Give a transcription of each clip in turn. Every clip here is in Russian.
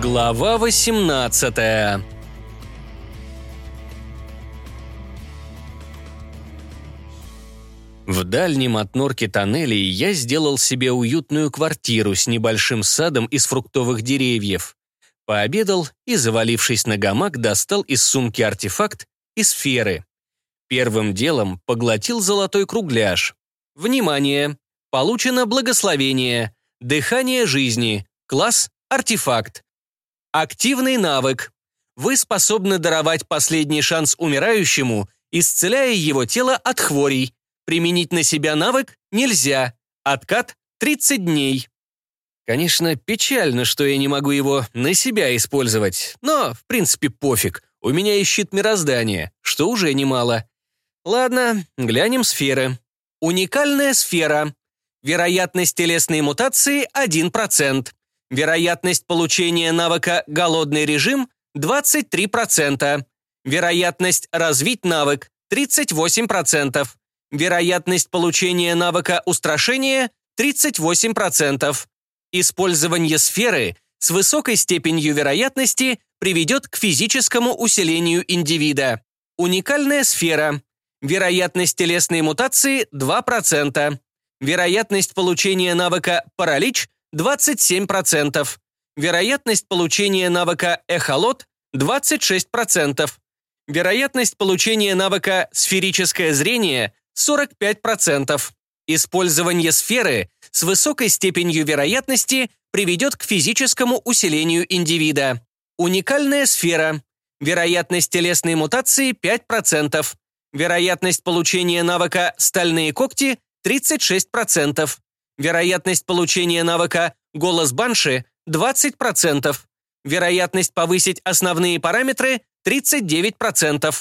Глава 18 В дальнем от норки тоннелей я сделал себе уютную квартиру с небольшим садом из фруктовых деревьев. Пообедал и, завалившись на гамак, достал из сумки артефакт и сферы. Первым делом поглотил золотой кругляш. Внимание! Получено благословение. Дыхание жизни. Класс «Артефакт». Активный навык. Вы способны даровать последний шанс умирающему, исцеляя его тело от хворей. Применить на себя навык нельзя. Откат 30 дней. Конечно, печально, что я не могу его на себя использовать, но, в принципе, пофиг. У меня есть щит мироздания, что уже немало. Ладно, глянем сферы. Уникальная сфера. Вероятность телесной мутации 1%. Вероятность получения навыка «Голодный режим» 23%. Вероятность развить навык 38%. Вероятность получения навыка устрашения 38%. Использование сферы с высокой степенью вероятности приведет к физическому усилению индивида. Уникальная сфера. Вероятность телесной мутации 2%. Вероятность получения навыка «Паралич» 27%. Вероятность получения навыка «Эхолот» 26%. Вероятность получения навыка «Сферическое зрение» 45%. Использование сферы с высокой степенью вероятности приведет к физическому усилению индивида. Уникальная сфера. Вероятность телесной мутации 5%. Вероятность получения навыка «Стальные когти» 36%. Вероятность получения навыка «Голос Банши» 20%. Вероятность повысить основные параметры 39%.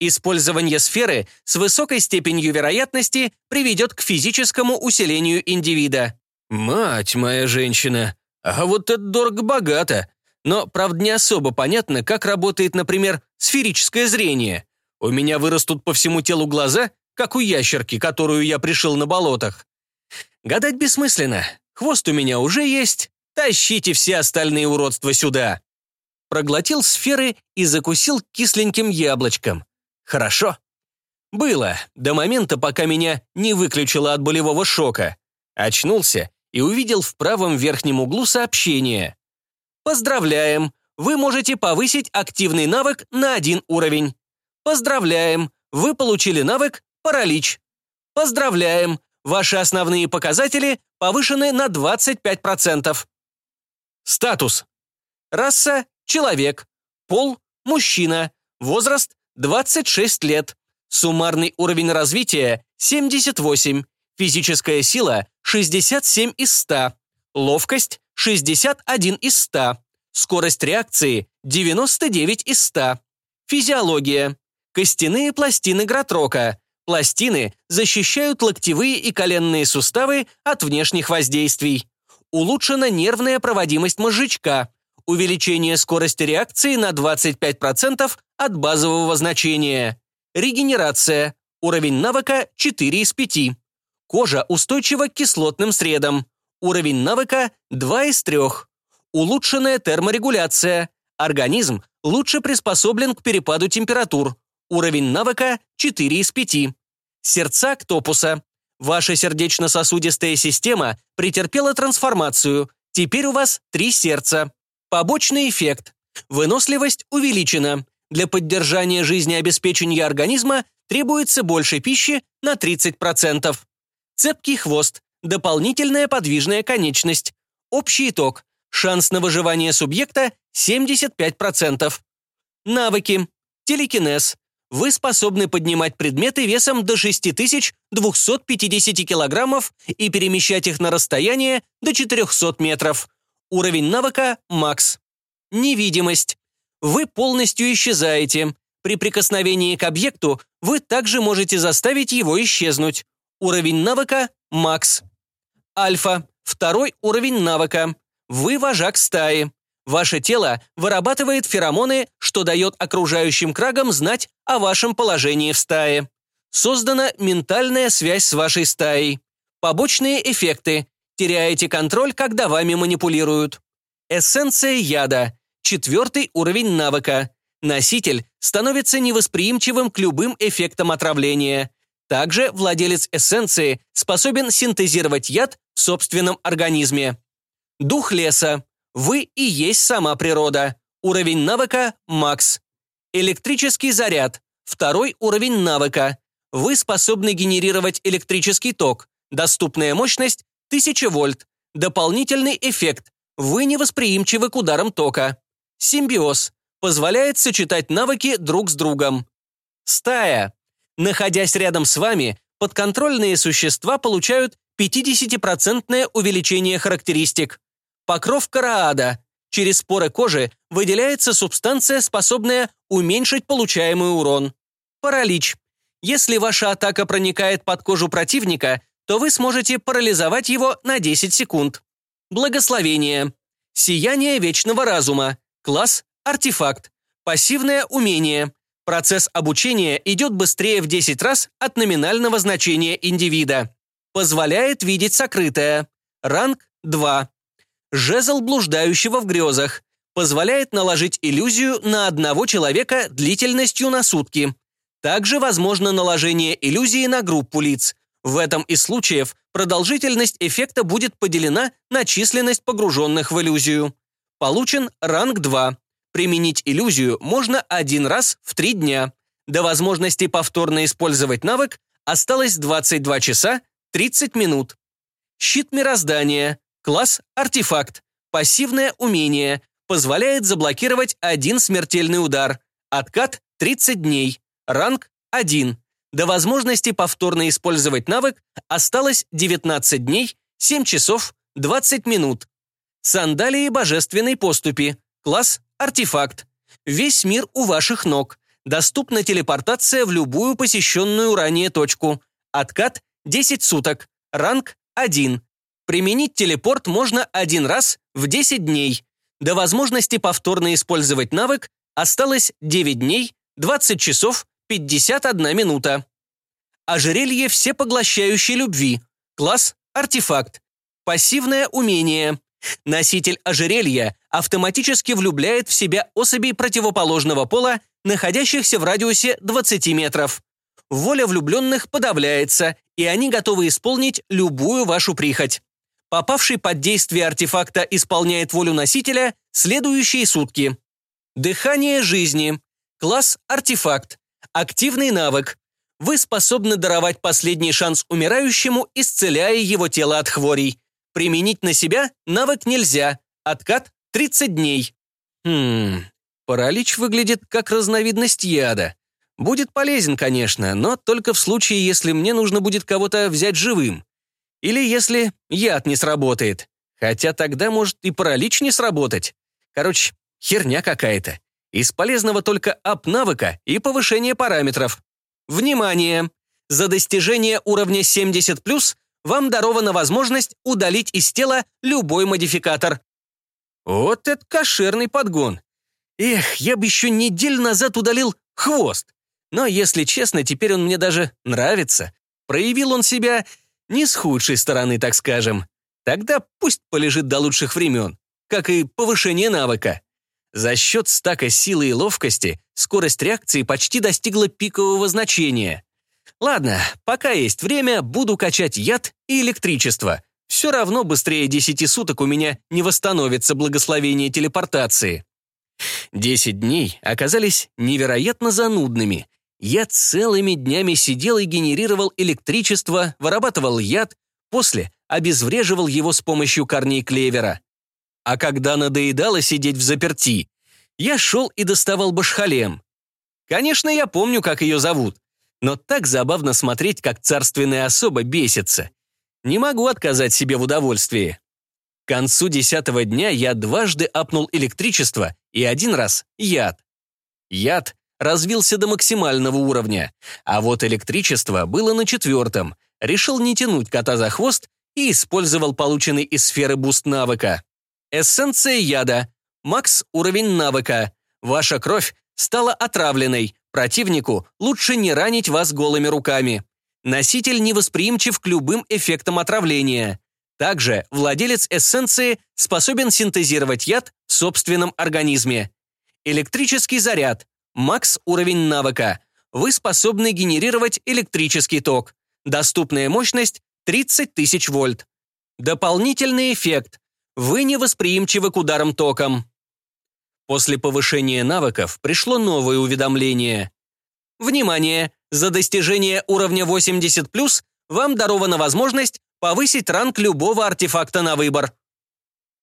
Использование сферы с высокой степенью вероятности приведет к физическому усилению индивида. Мать моя женщина, а вот это дорого-богато. Но, правда, не особо понятно, как работает, например, сферическое зрение. У меня вырастут по всему телу глаза, как у ящерки, которую я пришил на болотах. Гадать бессмысленно. Хвост у меня уже есть. Тащите все остальные уродства сюда. Проглотил сферы и закусил кисленьким яблочком. Хорошо. Было, до момента, пока меня не выключило от болевого шока. Очнулся и увидел в правом верхнем углу сообщение. «Поздравляем! Вы можете повысить активный навык на один уровень. Поздравляем! Вы получили навык «Паралич». Поздравляем! Ваши основные показатели повышены на 25%. Статус. Раса – человек. Пол – мужчина. Возраст 26 лет. Суммарный уровень развития – 78. Физическая сила – 67 из 100. Ловкость – 61 из 100. Скорость реакции – 99 из 100. Физиология. Костяные пластины Гратрока. Пластины защищают локтевые и коленные суставы от внешних воздействий. Улучшена нервная проводимость мозжечка увеличение скорости реакции на 25% от базового значения. Регенерация. Уровень навыка 4 из 5. Кожа устойчива к кислотным средам. Уровень навыка 2 из 3. Улучшенная терморегуляция. Организм лучше приспособлен к перепаду температур. Уровень навыка 4 из 5. Сердца Ктопуса. Ваша сердечно-сосудистая система претерпела трансформацию. Теперь у вас три сердца. Побочный эффект. Выносливость увеличена. Для поддержания жизнеобеспечения организма требуется больше пищи на 30%. Цепкий хвост. Дополнительная подвижная конечность. Общий итог. Шанс на выживание субъекта 75%. Навыки. Телекинез. Вы способны поднимать предметы весом до 6250 килограммов и перемещать их на расстояние до 400 метров. Уровень навыка – макс. Невидимость. Вы полностью исчезаете. При прикосновении к объекту вы также можете заставить его исчезнуть. Уровень навыка – макс. Альфа. Второй уровень навыка. Вы вожак стаи. Ваше тело вырабатывает феромоны, что дает окружающим крагам знать о вашем положении в стае. Создана ментальная связь с вашей стаей. Побочные эффекты. Теряете контроль, когда вами манипулируют. Эссенция яда. четвертый уровень навыка. Носитель становится невосприимчивым к любым эффектам отравления. Также владелец эссенции способен синтезировать яд в собственном организме. Дух леса. Вы и есть сама природа. Уровень навыка – макс. Электрический заряд. Второй уровень навыка. Вы способны генерировать электрический ток. Доступная мощность – 1000 вольт. Дополнительный эффект. Вы невосприимчивы к ударам тока. Симбиоз. Позволяет сочетать навыки друг с другом. Стая. Находясь рядом с вами, подконтрольные существа получают 50% увеличение характеристик. Покров караада. Через поры кожи выделяется субстанция, способная уменьшить получаемый урон. Паралич. Если ваша атака проникает под кожу противника, то вы сможете парализовать его на 10 секунд. Благословение. Сияние вечного разума. Класс – артефакт. Пассивное умение. Процесс обучения идет быстрее в 10 раз от номинального значения индивида. Позволяет видеть сокрытое. Ранг 2. Жезл блуждающего в грезах. Позволяет наложить иллюзию на одного человека длительностью на сутки. Также возможно наложение иллюзии на группу лиц. В этом из случаев продолжительность эффекта будет поделена на численность погруженных в иллюзию. Получен ранг 2. Применить иллюзию можно один раз в три дня. До возможности повторно использовать навык осталось 22 часа 30 минут. Щит мироздания. Класс «Артефакт». Пассивное умение. Позволяет заблокировать один смертельный удар. Откат 30 дней. Ранг 1. До возможности повторно использовать навык осталось 19 дней, 7 часов, 20 минут. Сандалии божественной поступи. Класс Артефакт. Весь мир у ваших ног. Доступна телепортация в любую посещенную ранее точку. Откат 10 суток. Ранг 1. Применить телепорт можно один раз в 10 дней. До возможности повторно использовать навык осталось 9 дней, 20 часов, 51 минута. Ожерелье всепоглощающей любви. Класс «Артефакт». Пассивное умение. Носитель ожерелья автоматически влюбляет в себя особей противоположного пола, находящихся в радиусе 20 метров. Воля влюбленных подавляется, и они готовы исполнить любую вашу прихоть. Попавший под действие артефакта исполняет волю носителя следующие сутки. Дыхание жизни. Класс «Артефакт». Активный навык. Вы способны даровать последний шанс умирающему, исцеляя его тело от хворей. Применить на себя навык нельзя. Откат 30 дней. Хм, паралич выглядит как разновидность яда. Будет полезен, конечно, но только в случае, если мне нужно будет кого-то взять живым. Или если яд не сработает. Хотя тогда может и паралич не сработать. Короче, херня какая-то. Из полезного только ап навыка и повышение параметров. Внимание! За достижение уровня 70+, вам дарована возможность удалить из тела любой модификатор. Вот это кошерный подгон. Эх, я бы еще неделю назад удалил хвост. Но, если честно, теперь он мне даже нравится. Проявил он себя не с худшей стороны, так скажем. Тогда пусть полежит до лучших времен, как и повышение навыка. За счет стака силы и ловкости скорость реакции почти достигла пикового значения. Ладно, пока есть время, буду качать яд и электричество. Все равно быстрее 10 суток у меня не восстановится благословение телепортации. Десять дней оказались невероятно занудными. Я целыми днями сидел и генерировал электричество, вырабатывал яд, после обезвреживал его с помощью корней клевера. А когда надоедало сидеть в заперти, я шел и доставал башхалем. Конечно, я помню, как ее зовут, но так забавно смотреть, как царственная особа бесится. Не могу отказать себе в удовольствии. К концу десятого дня я дважды апнул электричество и один раз яд. Яд развился до максимального уровня, а вот электричество было на четвертом. Решил не тянуть кота за хвост и использовал полученный из сферы буст навыка. Эссенция яда. Макс уровень навыка. Ваша кровь стала отравленной. Противнику лучше не ранить вас голыми руками. Носитель невосприимчив к любым эффектам отравления. Также владелец эссенции способен синтезировать яд в собственном организме. Электрический заряд. Макс уровень навыка. Вы способны генерировать электрический ток. Доступная мощность 30 тысяч вольт. Дополнительный эффект. Вы невосприимчивы к ударам током. После повышения навыков пришло новое уведомление. Внимание! За достижение уровня 80+, вам дарована возможность повысить ранг любого артефакта на выбор.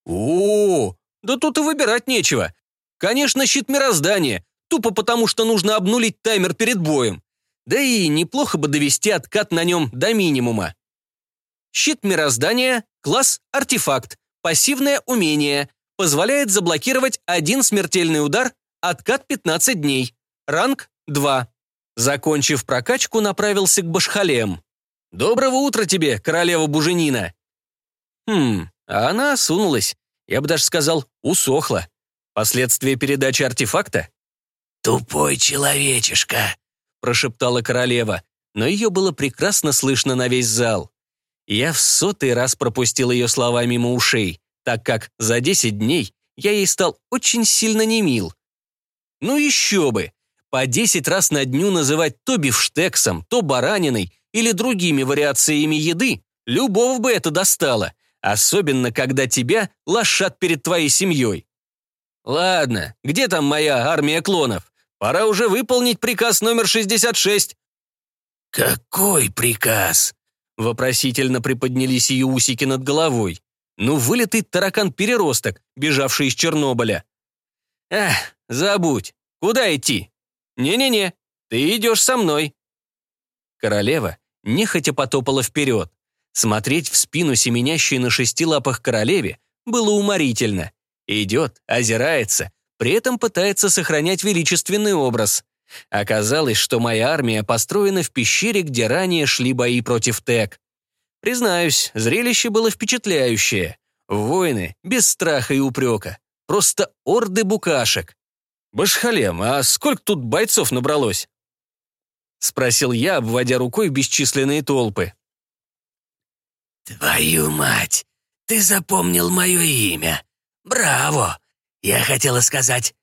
О, да тут и выбирать нечего. Конечно, щит мироздания, тупо потому, что нужно обнулить таймер перед боем. Да и неплохо бы довести откат на нем до минимума. Щит мироздания, класс артефакт, пассивное умение, позволяет заблокировать один смертельный удар, откат 15 дней, ранг 2. Закончив прокачку, направился к Башхалем. «Доброго утра тебе, королева Буженина!» Хм, а она сунулась. Я бы даже сказал, усохла. Последствия передачи артефакта? «Тупой человечишка», — прошептала королева, но ее было прекрасно слышно на весь зал. Я в сотый раз пропустил ее слова мимо ушей, так как за 10 дней я ей стал очень сильно немил. Ну еще бы! По 10 раз на дню называть то бифштексом, то бараниной или другими вариациями еды, любого бы это достало, особенно когда тебя лошат перед твоей семьей. Ладно, где там моя армия клонов? Пора уже выполнить приказ номер 66. Какой приказ? Вопросительно приподнялись ее усики над головой. Ну, вылитый таракан-переросток, бежавший из Чернобыля. Эх, забудь. Куда идти? Не-не-не, ты идешь со мной. Королева нехотя потопала вперед. Смотреть в спину семенящей на шести лапах королеве было уморительно. Идет, озирается, при этом пытается сохранять величественный образ. Оказалось, что моя армия построена в пещере, где ранее шли бои против Тек. Признаюсь, зрелище было впечатляющее. Воины без страха и упрека. Просто орды букашек. «Башхалем, а сколько тут бойцов набралось?» Спросил я, обводя рукой бесчисленные толпы. «Твою мать! Ты запомнил мое имя! Браво! Я хотела сказать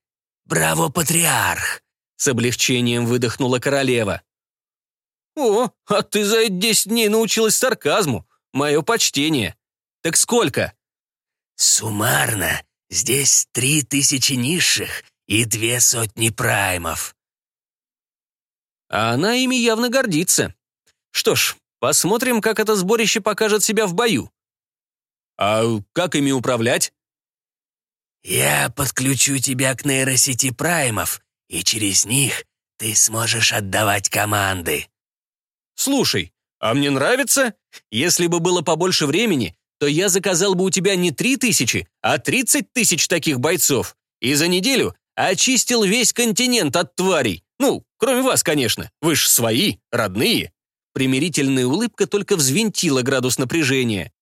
«Браво, патриарх!» С облегчением выдохнула королева. «О, а ты за эти десять дней научилась сарказму. Мое почтение. Так сколько?» «Суммарно здесь три тысячи низших и две сотни праймов». А она ими явно гордится. Что ж, посмотрим, как это сборище покажет себя в бою. А как ими управлять? «Я подключу тебя к нейросети праймов, и через них ты сможешь отдавать команды». «Слушай, а мне нравится. Если бы было побольше времени, то я заказал бы у тебя не три тысячи, а тридцать тысяч таких бойцов. И за неделю очистил весь континент от тварей. Ну, кроме вас, конечно. Вы ж свои, родные». Примирительная улыбка только взвинтила градус напряжения.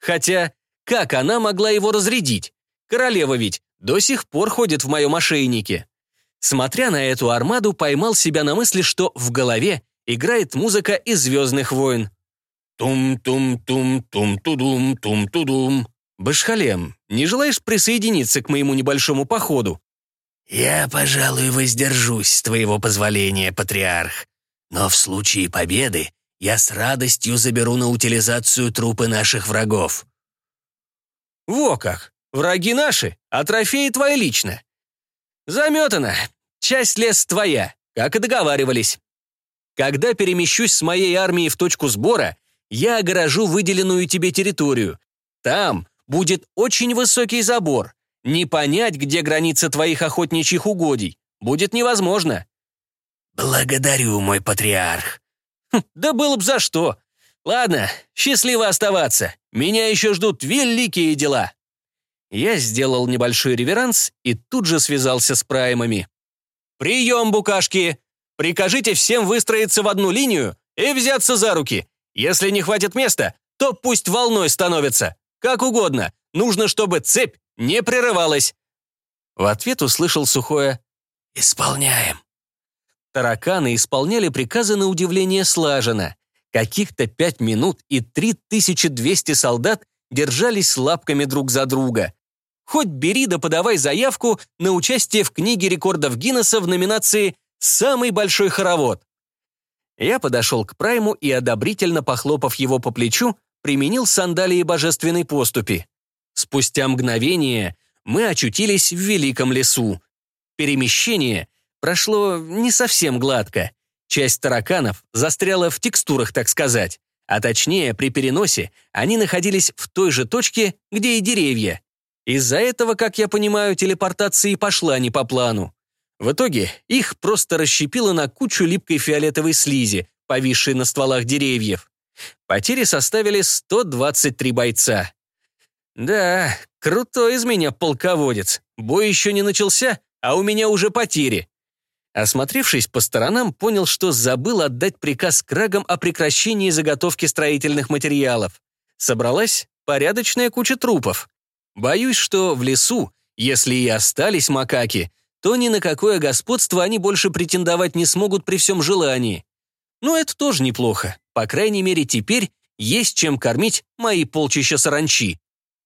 Хотя, как она могла его разрядить? Королева ведь до сих пор ходит в моем ошейнике. Смотря на эту армаду, поймал себя на мысли, что в голове играет музыка из «Звездных войн». Тум-тум-тум-тум-тудум, тум-тудум. Башхалем, не желаешь присоединиться к моему небольшому походу? Я, пожалуй, воздержусь с твоего позволения, патриарх. Но в случае победы я с радостью заберу на утилизацию трупы наших врагов. Во как! Враги наши, а трофеи твои лично. Заметано. Часть лес твоя, как и договаривались. Когда перемещусь с моей армией в точку сбора, я огорожу выделенную тебе территорию. Там будет очень высокий забор. Не понять, где граница твоих охотничьих угодий, будет невозможно. Благодарю, мой патриарх. Хм, да было б за что. Ладно, счастливо оставаться. Меня еще ждут великие дела. Я сделал небольшой реверанс и тут же связался с праймами. «Прием, букашки! Прикажите всем выстроиться в одну линию и взяться за руки. Если не хватит места, то пусть волной становится. Как угодно. Нужно, чтобы цепь не прерывалась». В ответ услышал сухое «Исполняем». Тараканы исполняли приказы на удивление слаженно. Каких-то пять минут и 3200 солдат держались лапками друг за друга. Хоть бери да подавай заявку на участие в книге рекордов Гиннесса в номинации «Самый большой хоровод». Я подошел к Прайму и, одобрительно похлопав его по плечу, применил сандалии божественной поступи. Спустя мгновение мы очутились в великом лесу. Перемещение прошло не совсем гладко. Часть тараканов застряла в текстурах, так сказать. А точнее, при переносе они находились в той же точке, где и деревья. Из-за этого, как я понимаю, телепортация и пошла не по плану. В итоге их просто расщепило на кучу липкой фиолетовой слизи, повисшей на стволах деревьев. Потери составили 123 бойца. Да, крутой из меня полководец. Бой еще не начался, а у меня уже потери. Осмотревшись по сторонам, понял, что забыл отдать приказ крагам о прекращении заготовки строительных материалов. Собралась порядочная куча трупов. Боюсь, что в лесу, если и остались макаки, то ни на какое господство они больше претендовать не смогут при всем желании. Но это тоже неплохо. По крайней мере, теперь есть чем кормить мои полчища саранчи.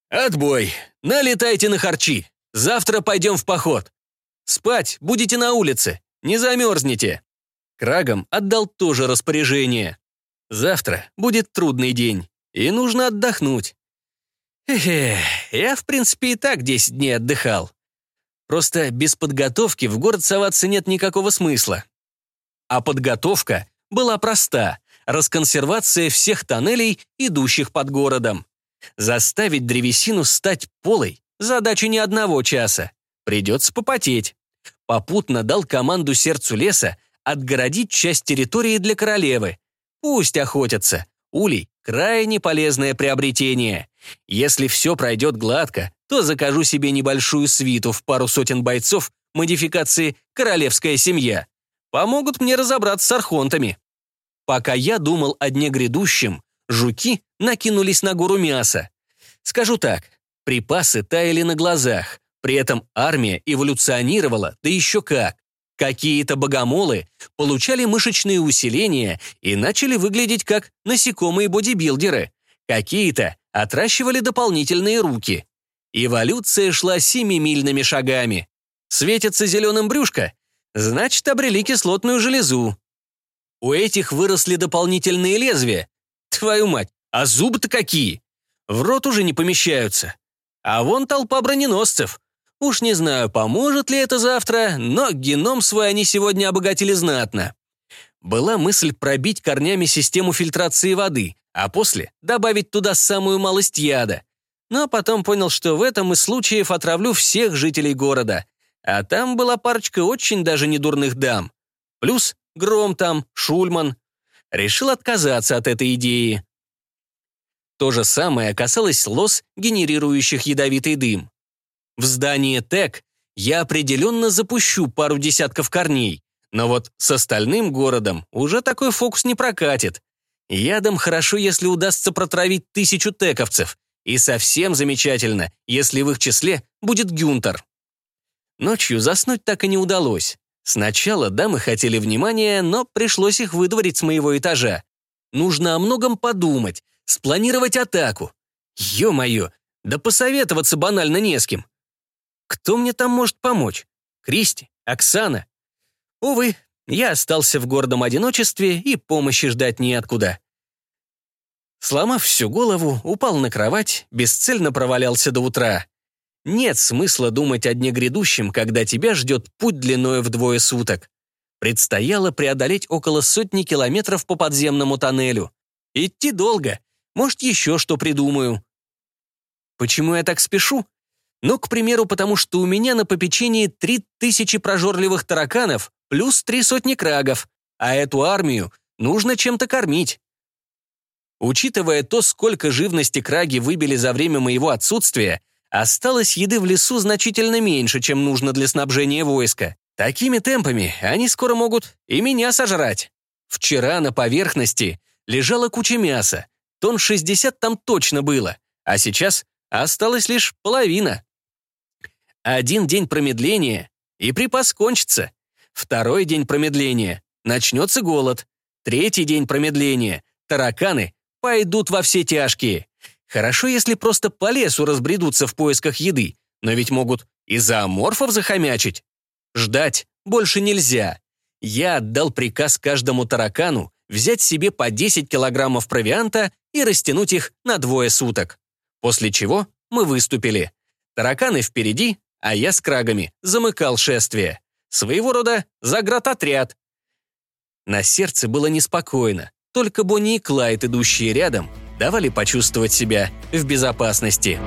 Отбой. Налетайте на харчи. Завтра пойдем в поход. Спать будете на улице. Не замерзнете. Крагам отдал тоже распоряжение. Завтра будет трудный день, и нужно отдохнуть. Эхе, я, в принципе, и так 10 дней отдыхал. Просто без подготовки в город соваться нет никакого смысла. А подготовка была проста — расконсервация всех тоннелей, идущих под городом. Заставить древесину стать полой — задача не одного часа. Придется попотеть. Попутно дал команду сердцу леса отгородить часть территории для королевы. Пусть охотятся. Улей — крайне полезное приобретение. Если все пройдет гладко, то закажу себе небольшую свиту в пару сотен бойцов модификации «Королевская семья». Помогут мне разобраться с архонтами. Пока я думал о дне грядущем, жуки накинулись на гору мяса. Скажу так, припасы таяли на глазах, при этом армия эволюционировала, да еще как. Какие-то богомолы получали мышечные усиления и начали выглядеть как насекомые-бодибилдеры. Какие-то отращивали дополнительные руки. Эволюция шла семимильными шагами. Светится зеленым брюшко? Значит, обрели кислотную железу. У этих выросли дополнительные лезвия. Твою мать, а зубы-то какие? В рот уже не помещаются. А вон толпа броненосцев. Уж не знаю, поможет ли это завтра, но геном свой они сегодня обогатили знатно. Была мысль пробить корнями систему фильтрации воды, а после добавить туда самую малость яда. Но потом понял, что в этом из случаев отравлю всех жителей города. А там была парочка очень даже недурных дам. Плюс Гром там, Шульман. Решил отказаться от этой идеи. То же самое касалось лос, генерирующих ядовитый дым. В здании ТЭК я определенно запущу пару десятков корней, но вот с остальным городом уже такой фокус не прокатит. Ядом хорошо, если удастся протравить тысячу тековцев, и совсем замечательно, если в их числе будет Гюнтер. Ночью заснуть так и не удалось. Сначала дамы хотели внимания, но пришлось их выдворить с моего этажа. Нужно о многом подумать, спланировать атаку. Ё-моё, да посоветоваться банально не с кем. Кто мне там может помочь? Кристи? Оксана? Увы, я остался в гордом одиночестве и помощи ждать неоткуда. Сломав всю голову, упал на кровать, бесцельно провалялся до утра. Нет смысла думать о дне грядущем, когда тебя ждет путь длиною вдвое суток. Предстояло преодолеть около сотни километров по подземному тоннелю. Идти долго. Может, еще что придумаю. Почему я так спешу? Ну, к примеру, потому что у меня на попечении три тысячи прожорливых тараканов плюс три сотни крагов, а эту армию нужно чем-то кормить. Учитывая то, сколько живности краги выбили за время моего отсутствия, осталось еды в лесу значительно меньше, чем нужно для снабжения войска. Такими темпами они скоро могут и меня сожрать. Вчера на поверхности лежала куча мяса, тонн 60 там точно было, а сейчас осталась лишь половина. Один день промедления, и припас кончится. Второй день промедления, начнется голод. Третий день промедления, тараканы пойдут во все тяжкие. Хорошо, если просто по лесу разбредутся в поисках еды, но ведь могут и зооморфов захомячить. Ждать больше нельзя. Я отдал приказ каждому таракану взять себе по 10 килограммов провианта и растянуть их на двое суток. После чего мы выступили. Тараканы впереди, а я с крагами замыкал шествие. Своего рода заградотряд. На сердце было неспокойно, только Бонни и Клайд, идущие рядом, давали почувствовать себя в безопасности.